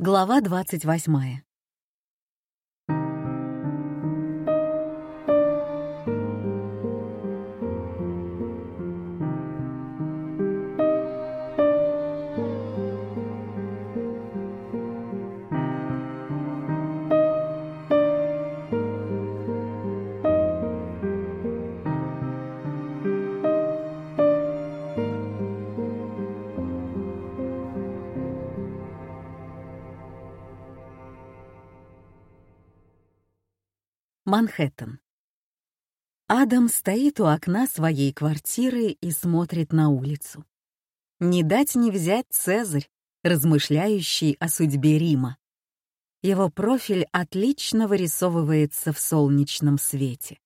Глава 28. Манхэттен. Адам стоит у окна своей квартиры и смотрит на улицу. Не дать не взять Цезарь, размышляющий о судьбе Рима. Его профиль отлично вырисовывается в солнечном свете.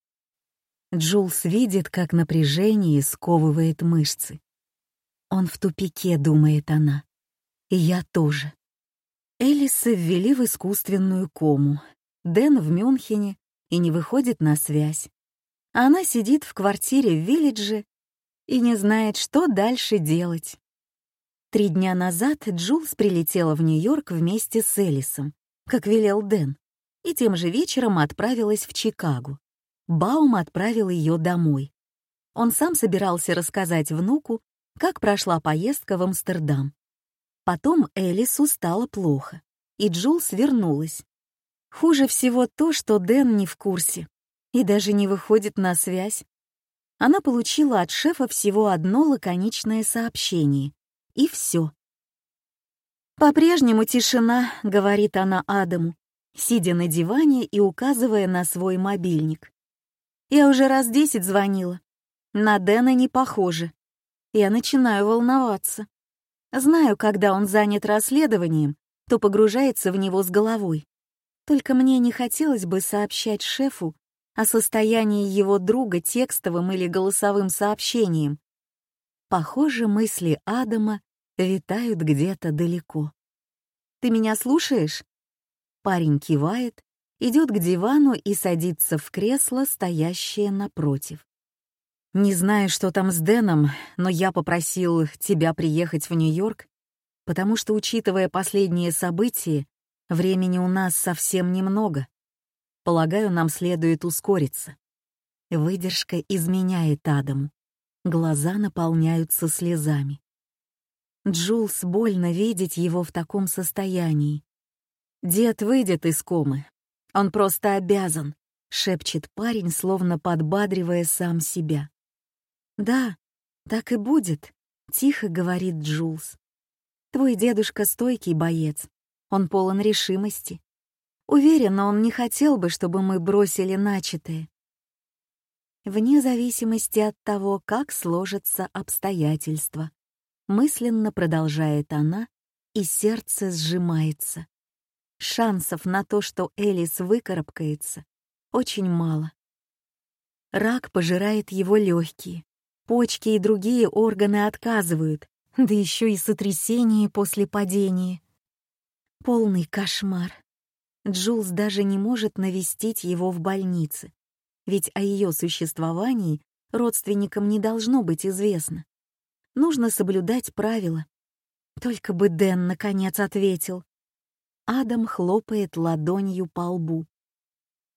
Джулс видит, как напряжение сковывает мышцы. Он в тупике, думает она. И я тоже. Элиса ввели в искусственную кому. Дэн в Мюнхене, и не выходит на связь. Она сидит в квартире в Виллидже и не знает, что дальше делать. Три дня назад Джулс прилетела в Нью-Йорк вместе с Элисом, как велел Дэн, и тем же вечером отправилась в Чикаго. Баум отправил ее домой. Он сам собирался рассказать внуку, как прошла поездка в Амстердам. Потом Элису стало плохо, и Джулс вернулась. Хуже всего то, что Дэн не в курсе и даже не выходит на связь. Она получила от шефа всего одно лаконичное сообщение. И все. «По-прежнему тишина», — говорит она Адаму, сидя на диване и указывая на свой мобильник. «Я уже раз десять звонила. На Дэна не похоже. Я начинаю волноваться. Знаю, когда он занят расследованием, то погружается в него с головой. Только мне не хотелось бы сообщать шефу о состоянии его друга текстовым или голосовым сообщением. Похоже, мысли Адама витают где-то далеко. «Ты меня слушаешь?» Парень кивает, идет к дивану и садится в кресло, стоящее напротив. «Не знаю, что там с Дэном, но я попросил тебя приехать в Нью-Йорк, потому что, учитывая последние события, Времени у нас совсем немного. Полагаю, нам следует ускориться. Выдержка изменяет Адаму. Глаза наполняются слезами. Джулс больно видеть его в таком состоянии. «Дед выйдет из комы. Он просто обязан», — шепчет парень, словно подбадривая сам себя. «Да, так и будет», — тихо говорит Джулс. «Твой дедушка стойкий боец, он полон решимости. Уверена, он не хотел бы, чтобы мы бросили начатое. Вне зависимости от того, как сложатся обстоятельства, мысленно продолжает она, и сердце сжимается. Шансов на то, что Элис выкарабкается, очень мало. Рак пожирает его легкие, почки и другие органы отказывают, да еще и сотрясение после падения. Полный кошмар. Джулс даже не может навестить его в больнице, ведь о ее существовании родственникам не должно быть известно. Нужно соблюдать правила. Только бы Дэн наконец ответил. Адам хлопает ладонью по лбу.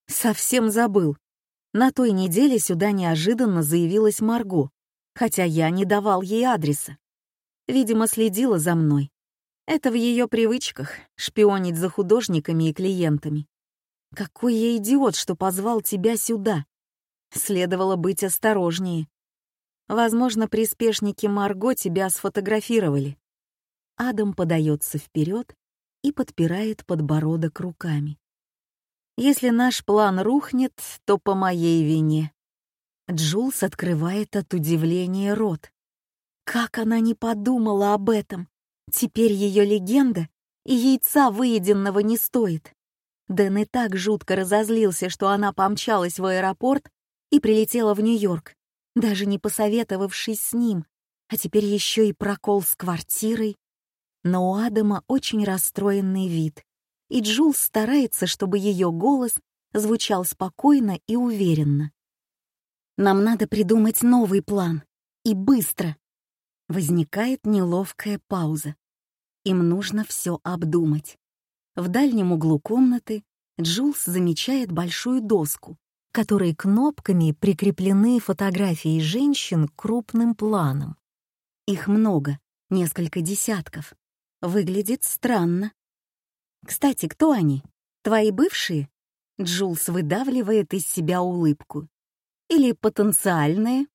Совсем забыл. На той неделе сюда неожиданно заявилась Марго, хотя я не давал ей адреса. Видимо, следила за мной. Это в ее привычках — шпионить за художниками и клиентами. Какой я идиот, что позвал тебя сюда. Следовало быть осторожнее. Возможно, приспешники Марго тебя сфотографировали. Адам подается вперед и подпирает подбородок руками. Если наш план рухнет, то по моей вине. Джулс открывает от удивления рот. Как она не подумала об этом? Теперь ее легенда и яйца выеденного не стоит. Дэн и так жутко разозлился, что она помчалась в аэропорт и прилетела в Нью-Йорк, даже не посоветовавшись с ним, а теперь еще и прокол с квартирой. Но у Адама очень расстроенный вид, и Джулс старается, чтобы ее голос звучал спокойно и уверенно. «Нам надо придумать новый план. И быстро!» Возникает неловкая пауза. Им нужно все обдумать. В дальнем углу комнаты Джулс замечает большую доску, которой кнопками прикреплены фотографии женщин крупным планом. Их много, несколько десятков. Выглядит странно. «Кстати, кто они? Твои бывшие?» Джулс выдавливает из себя улыбку. «Или потенциальные?»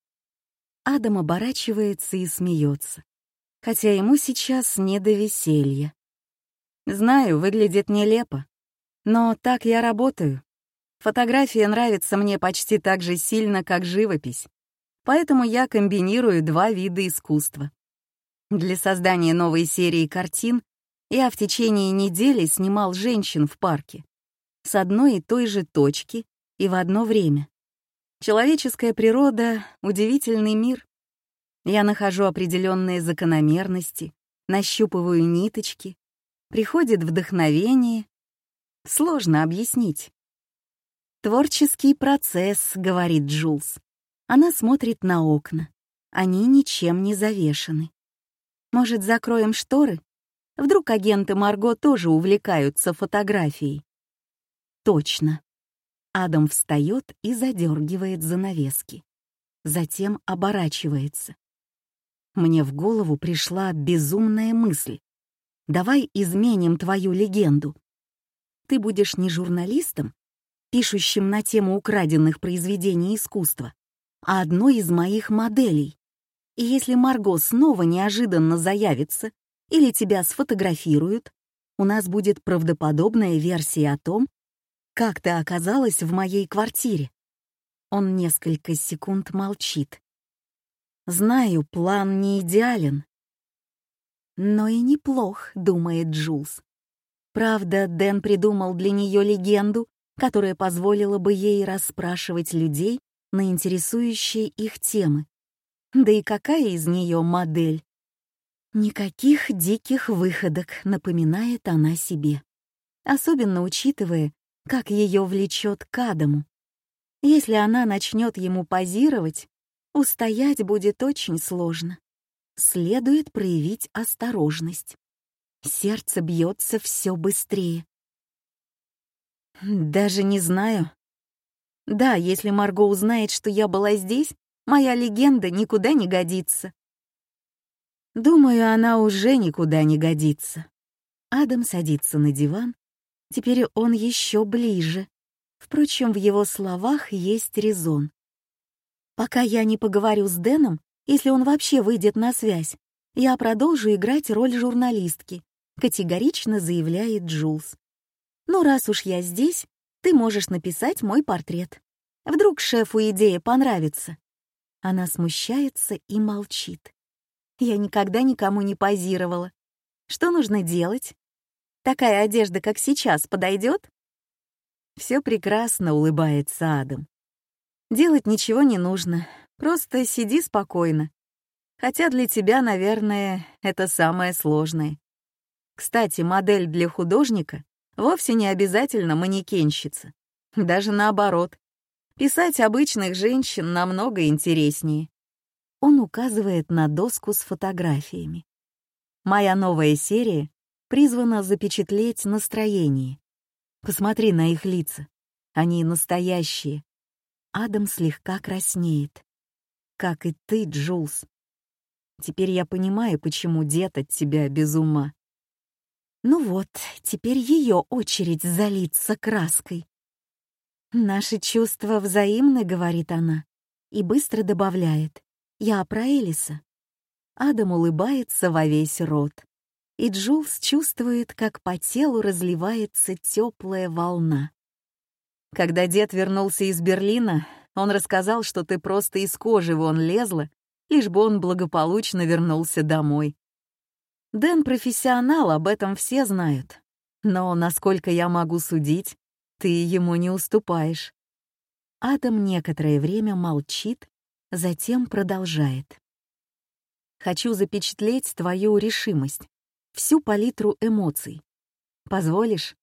Адам оборачивается и смеется, хотя ему сейчас не до веселья. Знаю, выглядит нелепо, но так я работаю. Фотография нравится мне почти так же сильно, как живопись, поэтому я комбинирую два вида искусства. Для создания новой серии картин я в течение недели снимал женщин в парке с одной и той же точки и в одно время. Человеческая природа — удивительный мир. Я нахожу определенные закономерности, нащупываю ниточки, приходит вдохновение. Сложно объяснить. «Творческий процесс», — говорит Джулс. Она смотрит на окна. Они ничем не завешаны. Может, закроем шторы? Вдруг агенты Марго тоже увлекаются фотографией? Точно. Адам встает и задергивает занавески. Затем оборачивается. Мне в голову пришла безумная мысль. Давай изменим твою легенду. Ты будешь не журналистом, пишущим на тему украденных произведений искусства, а одной из моих моделей. И если Марго снова неожиданно заявится или тебя сфотографируют, у нас будет правдоподобная версия о том, как ты оказалась в моей квартире. Он несколько секунд молчит. Знаю, план не идеален, но и неплох, думает Джулс. Правда, Дэн придумал для нее легенду, которая позволила бы ей расспрашивать людей на интересующие их темы. Да и какая из нее модель? Никаких диких выходок, напоминает она себе. Особенно учитывая, как ее влечет к Адаму. Если она начнет ему позировать, устоять будет очень сложно следует проявить осторожность. Сердце бьется все быстрее. Даже не знаю. Да, если Марго узнает, что я была здесь, моя легенда никуда не годится. Думаю, она уже никуда не годится. Адам садится на диван. Теперь он еще ближе. Впрочем, в его словах есть резон. Пока я не поговорю с Дэном, если он вообще выйдет на связь, я продолжу играть роль журналистки, категорично заявляет Джулс. Но раз уж я здесь, ты можешь написать мой портрет. Вдруг шефу идея понравится. Она смущается и молчит. Я никогда никому не позировала. Что нужно делать? Такая одежда, как сейчас, подойдет? Все прекрасно, улыбается Адам. Делать ничего не нужно, Просто сиди спокойно. Хотя для тебя, наверное, это самое сложное. Кстати, модель для художника вовсе не обязательно манекенщица. Даже наоборот. Писать обычных женщин намного интереснее. Он указывает на доску с фотографиями. Моя новая серия призвана запечатлеть настроение. Посмотри на их лица. Они настоящие. Адам слегка краснеет как и ты, Джулс. Теперь я понимаю, почему дед от тебя без ума. Ну вот, теперь ее очередь залиться краской. «Наши чувства взаимны», — говорит она, и быстро добавляет. «Я про Элиса». Адам улыбается во весь рот, и Джулс чувствует, как по телу разливается теплая волна. Когда дед вернулся из Берлина, он рассказал, что ты просто из кожи вон лезла, лишь бы он благополучно вернулся домой. Дэн профессионал, об этом все знают. Но, насколько я могу судить, ты ему не уступаешь. Адам некоторое время молчит, затем продолжает. Хочу запечатлеть твою решимость, всю палитру эмоций. Позволишь?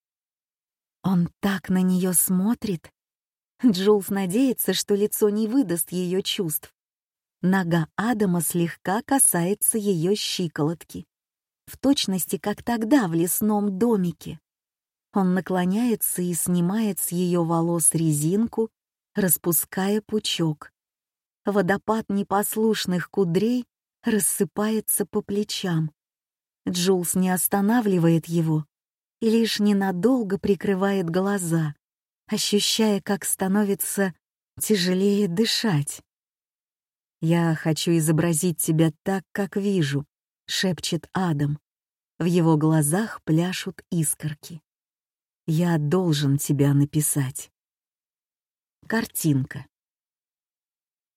Он так на нее смотрит, Джулс надеется, что лицо не выдаст ее чувств. Нога Адама слегка касается ее щиколотки. В точности, как тогда в лесном домике. Он наклоняется и снимает с ее волос резинку, распуская пучок. Водопад непослушных кудрей рассыпается по плечам. Джулс не останавливает его и лишь ненадолго прикрывает глаза, ощущая, как становится тяжелее дышать. «Я хочу изобразить тебя так, как вижу», — шепчет Адам. В его глазах пляшут искорки. «Я должен тебя написать». Картинка.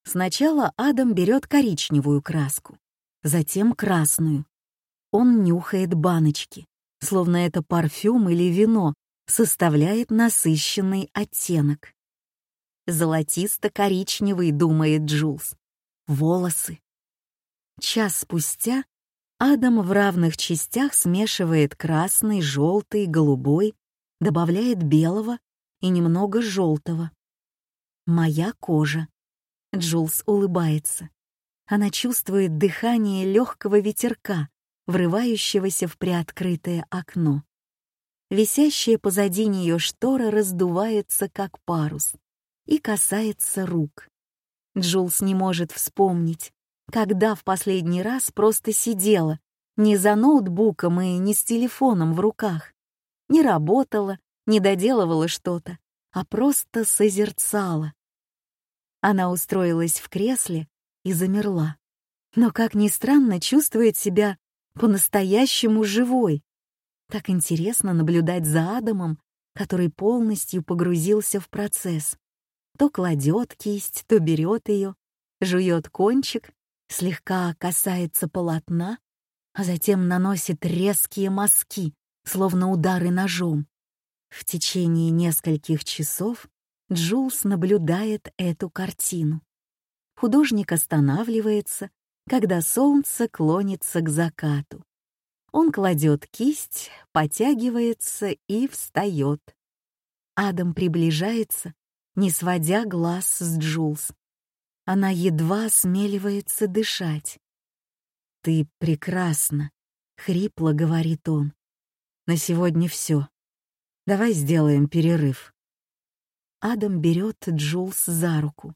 Сначала Адам берет коричневую краску, затем красную. Он нюхает баночки, словно это парфюм или вино, составляет насыщенный оттенок. Золотисто-коричневый, думает Джулс. Волосы. Час спустя Адам в равных частях смешивает красный, желтый, голубой, добавляет белого и немного желтого. Моя кожа. Джулс улыбается. Она чувствует дыхание легкого ветерка, врывающегося в приоткрытое окно. Висящая позади нее штора раздувается, как парус, и касается рук. Джулс не может вспомнить, когда в последний раз просто сидела, не за ноутбуком и не с телефоном в руках, не работала, не доделывала что-то, а просто созерцала. Она устроилась в кресле и замерла. Но, как ни странно, чувствует себя по-настоящему живой. Так интересно наблюдать за Адамом, который полностью погрузился в процесс. То кладет кисть, то берет ее, жует кончик, слегка касается полотна, а затем наносит резкие мазки, словно удары ножом. В течение нескольких часов Джулс наблюдает эту картину. Художник останавливается, когда солнце клонится к закату. Он кладет кисть, потягивается и встает. Адам приближается, не сводя глаз с Джулс. Она едва осмеливается дышать. «Ты прекрасна», — хрипло говорит он. «На сегодня все. Давай сделаем перерыв». Адам берет Джулс за руку.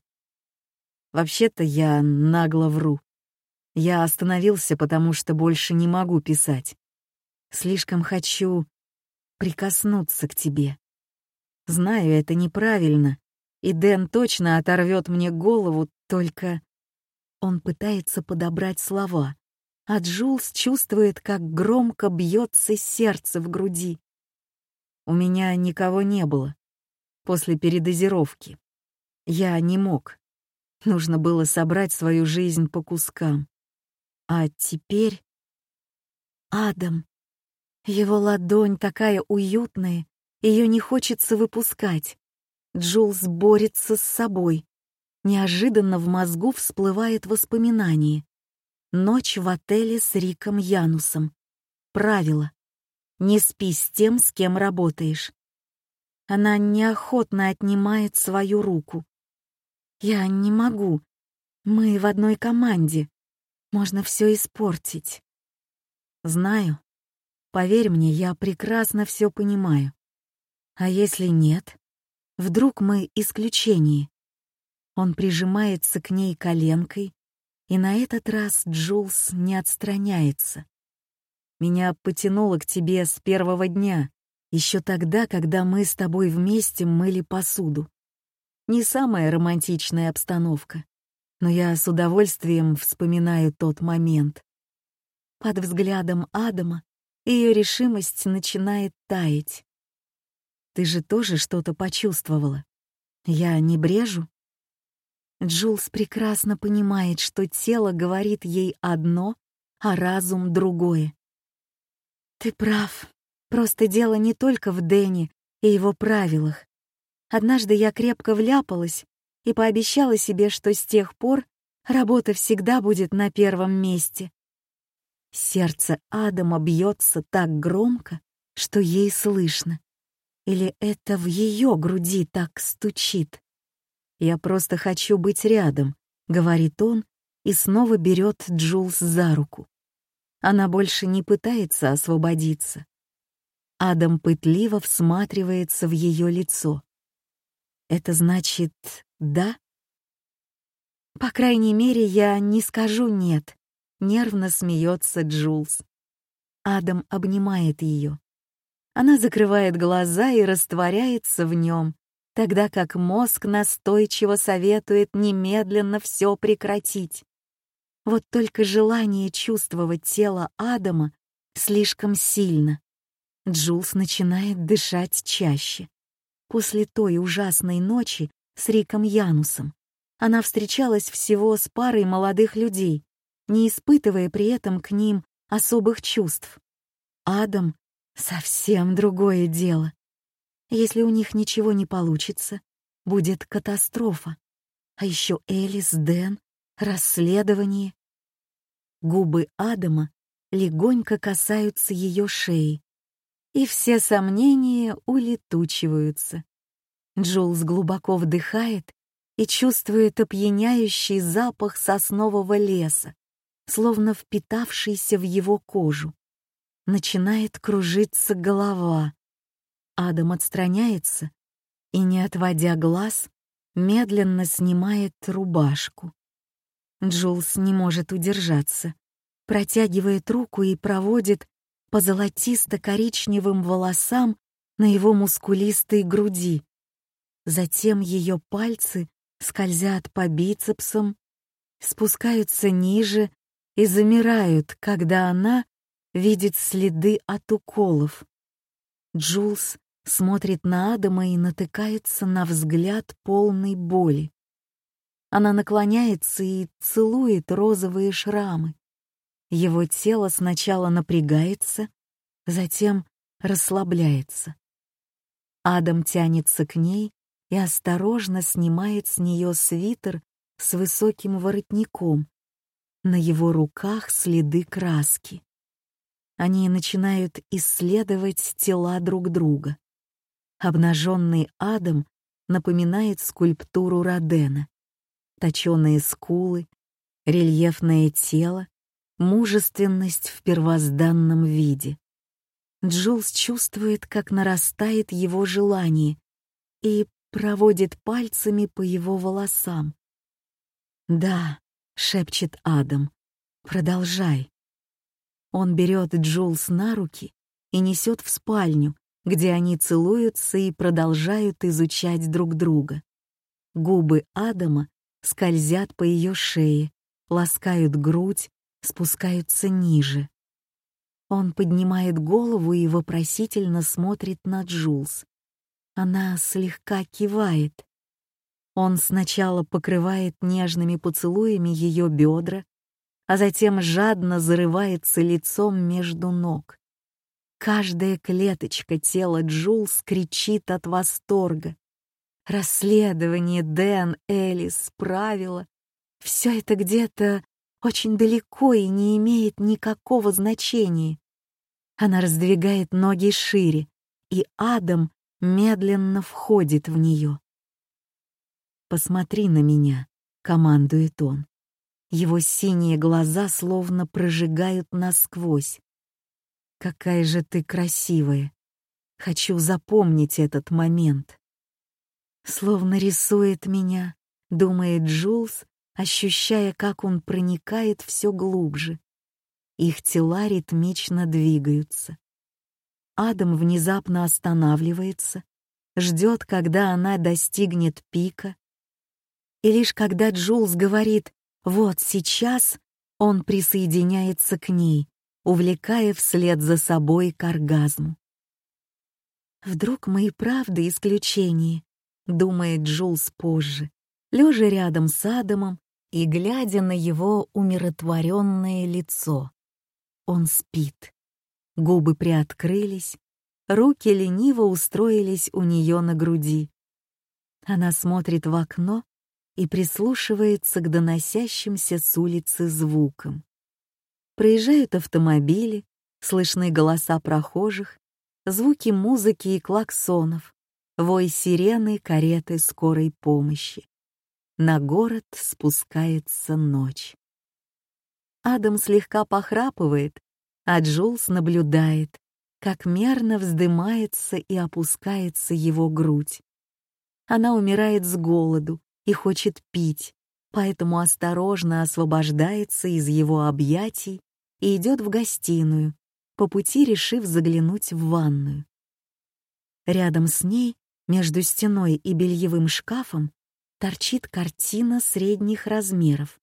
«Вообще-то я нагло вру. Я остановился, потому что больше не могу писать. Слишком хочу прикоснуться к тебе. Знаю, это неправильно, и Дэн точно оторвет мне голову, только... Он пытается подобрать слова, а Джулс чувствует, как громко бьется сердце в груди. У меня никого не было после передозировки. Я не мог. Нужно было собрать свою жизнь по кускам. А теперь... Адам. Его ладонь такая уютная, ее не хочется выпускать. Джулс борется с собой. Неожиданно в мозгу всплывает воспоминание. Ночь в отеле с Риком Янусом. Правило. Не спи с тем, с кем работаешь. Она неохотно отнимает свою руку. «Я не могу. Мы в одной команде. Можно все испортить». «Знаю. Поверь мне, я прекрасно все понимаю. А если нет? Вдруг мы исключение?» Он прижимается к ней коленкой, и на этот раз Джулс не отстраняется. «Меня потянуло к тебе с первого дня», еще тогда, когда мы с тобой вместе мыли посуду. Не самая романтичная обстановка, но я с удовольствием вспоминаю тот момент. Под взглядом Адама ее решимость начинает таять. Ты же тоже что-то почувствовала. Я не брежу? Джулс прекрасно понимает, что тело говорит ей одно, а разум — другое. «Ты прав», Просто дело не только в Дэне и его правилах. Однажды я крепко вляпалась и пообещала себе, что с тех пор работа всегда будет на первом месте. Сердце Адама бьется так громко, что ей слышно. Или это в ее груди так стучит? «Я просто хочу быть рядом», — говорит он и снова берет Джулс за руку. Она больше не пытается освободиться. Адам пытливо всматривается в ее лицо. Это значит «да»? По крайней мере, я не скажу «нет», — нервно смеется Джулс. Адам обнимает ее. Она закрывает глаза и растворяется в нем, тогда как мозг настойчиво советует немедленно все прекратить. Вот только желание чувствовать тело Адама слишком сильно. Джулс начинает дышать чаще. После той ужасной ночи с Риком Янусом она встречалась всего с парой молодых людей, не испытывая при этом к ним особых чувств. Адам — совсем другое дело. Если у них ничего не получится, будет катастрофа. А еще Элис, Дэн, расследование. Губы Адама легонько касаются ее шеи, и все сомнения улетучиваются. Джулс глубоко вдыхает и чувствует опьяняющий запах соснового леса, словно впитавшийся в его кожу. Начинает кружиться голова. Адам отстраняется и, не отводя глаз, медленно снимает рубашку. Джулс не может удержаться, протягивает руку и проводит по золотисто-коричневым волосам на его мускулистой груди. Затем ее пальцы скользят по бицепсам, спускаются ниже и замирают, когда она видит следы от уколов. Джулс смотрит на Адама и натыкается на взгляд полной боли. Она наклоняется и целует розовые шрамы. Его тело сначала напрягается, затем расслабляется. Адам тянется к ней и осторожно снимает с нее свитер с высоким воротником. На его руках следы краски. Они начинают исследовать тела друг друга. Обнаженный Адам напоминает скульптуру Родена точеные скулы, рельефное тело, мужественность в первозданном виде. Джулс чувствует, как нарастает его желание и проводит пальцами по его волосам. «Да», — шепчет Адам, — «продолжай». Он берет Джулс на руки и несет в спальню, где они целуются и продолжают изучать друг друга. Губы Адама скользят по ее шее, ласкают грудь, спускаются ниже. Он поднимает голову и вопросительно смотрит на Джулс. Она слегка кивает. Он сначала покрывает нежными поцелуями ее бедра, а затем жадно зарывается лицом между ног. Каждая клеточка тела Джулс кричит от восторга. Расследование, Дэн, Элис, правила — все это где-то очень далеко и не имеет никакого значения. Она раздвигает ноги шире, и Адам медленно входит в нее. «Посмотри на меня», — командует он. Его синие глаза словно прожигают насквозь. «Какая же ты красивая! Хочу запомнить этот момент!» Словно рисует меня, думает Джулс, ощущая, как он проникает все глубже. Их тела ритмично двигаются. Адам внезапно останавливается, ждет, когда она достигнет пика. И лишь когда Джулс говорит «вот сейчас», он присоединяется к ней, увлекая вслед за собой к оргазму. Вдруг мы и правда исключение, думает Джулс позже, лежа рядом с Адамом и глядя на его умиротворенное лицо. Он спит. Губы приоткрылись, руки лениво устроились у нее на груди. Она смотрит в окно и прислушивается к доносящимся с улицы звукам. Проезжают автомобили, слышны голоса прохожих, звуки музыки и клаксонов вой сирены кареты скорой помощи. На город спускается ночь. Адам слегка похрапывает, а Джулс наблюдает, как мерно вздымается и опускается его грудь. Она умирает с голоду и хочет пить, поэтому осторожно освобождается из его объятий и идет в гостиную, по пути решив заглянуть в ванную. Рядом с ней, между стеной и бельевым шкафом, торчит картина средних размеров.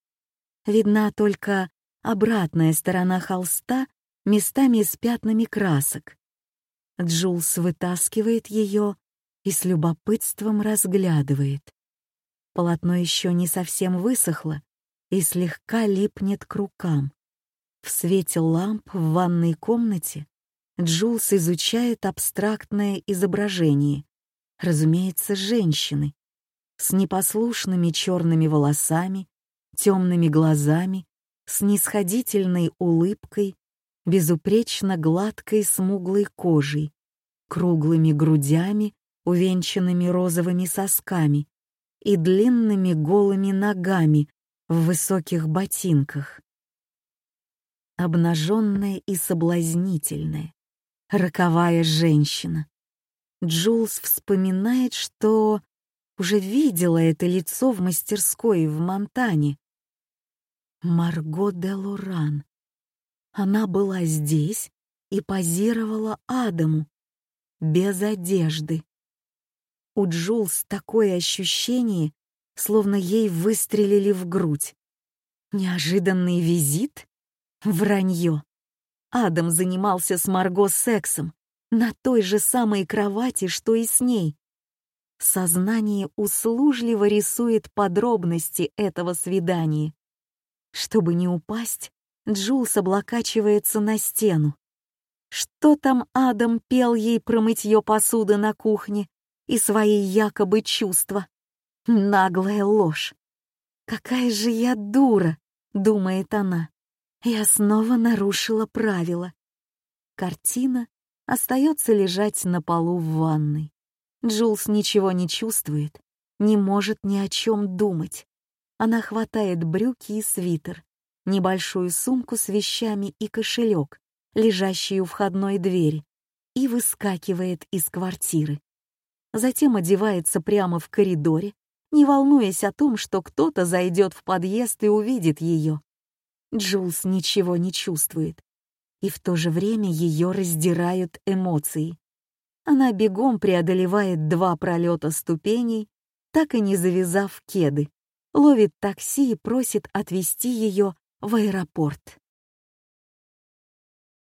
Видна только обратная сторона холста местами с пятнами красок. Джулс вытаскивает ее и с любопытством разглядывает. Полотно еще не совсем высохло и слегка липнет к рукам. В свете ламп в ванной комнате Джулс изучает абстрактное изображение, разумеется, женщины, с непослушными черными волосами, темными глазами, с нисходительной улыбкой, безупречно гладкой смуглой кожей, круглыми грудями, увенчанными розовыми сосками и длинными голыми ногами в высоких ботинках. Обнаженная и соблазнительная, роковая женщина. Джулс вспоминает, что уже видела это лицо в мастерской в Монтане. Марго де Луран. Она была здесь и позировала Адаму, без одежды. У Джулс такое ощущение, словно ей выстрелили в грудь. Неожиданный визит? Вранье. Адам занимался с Марго сексом на той же самой кровати, что и с ней. Сознание услужливо рисует подробности этого свидания. Чтобы не упасть, Джулс облокачивается на стену. Что там Адам пел ей про мытье посуды на кухне и свои якобы чувства? Наглая ложь. «Какая же я дура!» — думает она. Я снова нарушила правила. Картина остается лежать на полу в ванной. Джулс ничего не чувствует, не может ни о чем думать. Она хватает брюки и свитер, небольшую сумку с вещами и кошелек, лежащий у входной двери, и выскакивает из квартиры. Затем одевается прямо в коридоре, не волнуясь о том, что кто-то зайдет в подъезд и увидит ее. Джулс ничего не чувствует, и в то же время ее раздирают эмоции. Она бегом преодолевает два пролета ступеней, так и не завязав кеды, ловит такси и просит отвезти ее в аэропорт.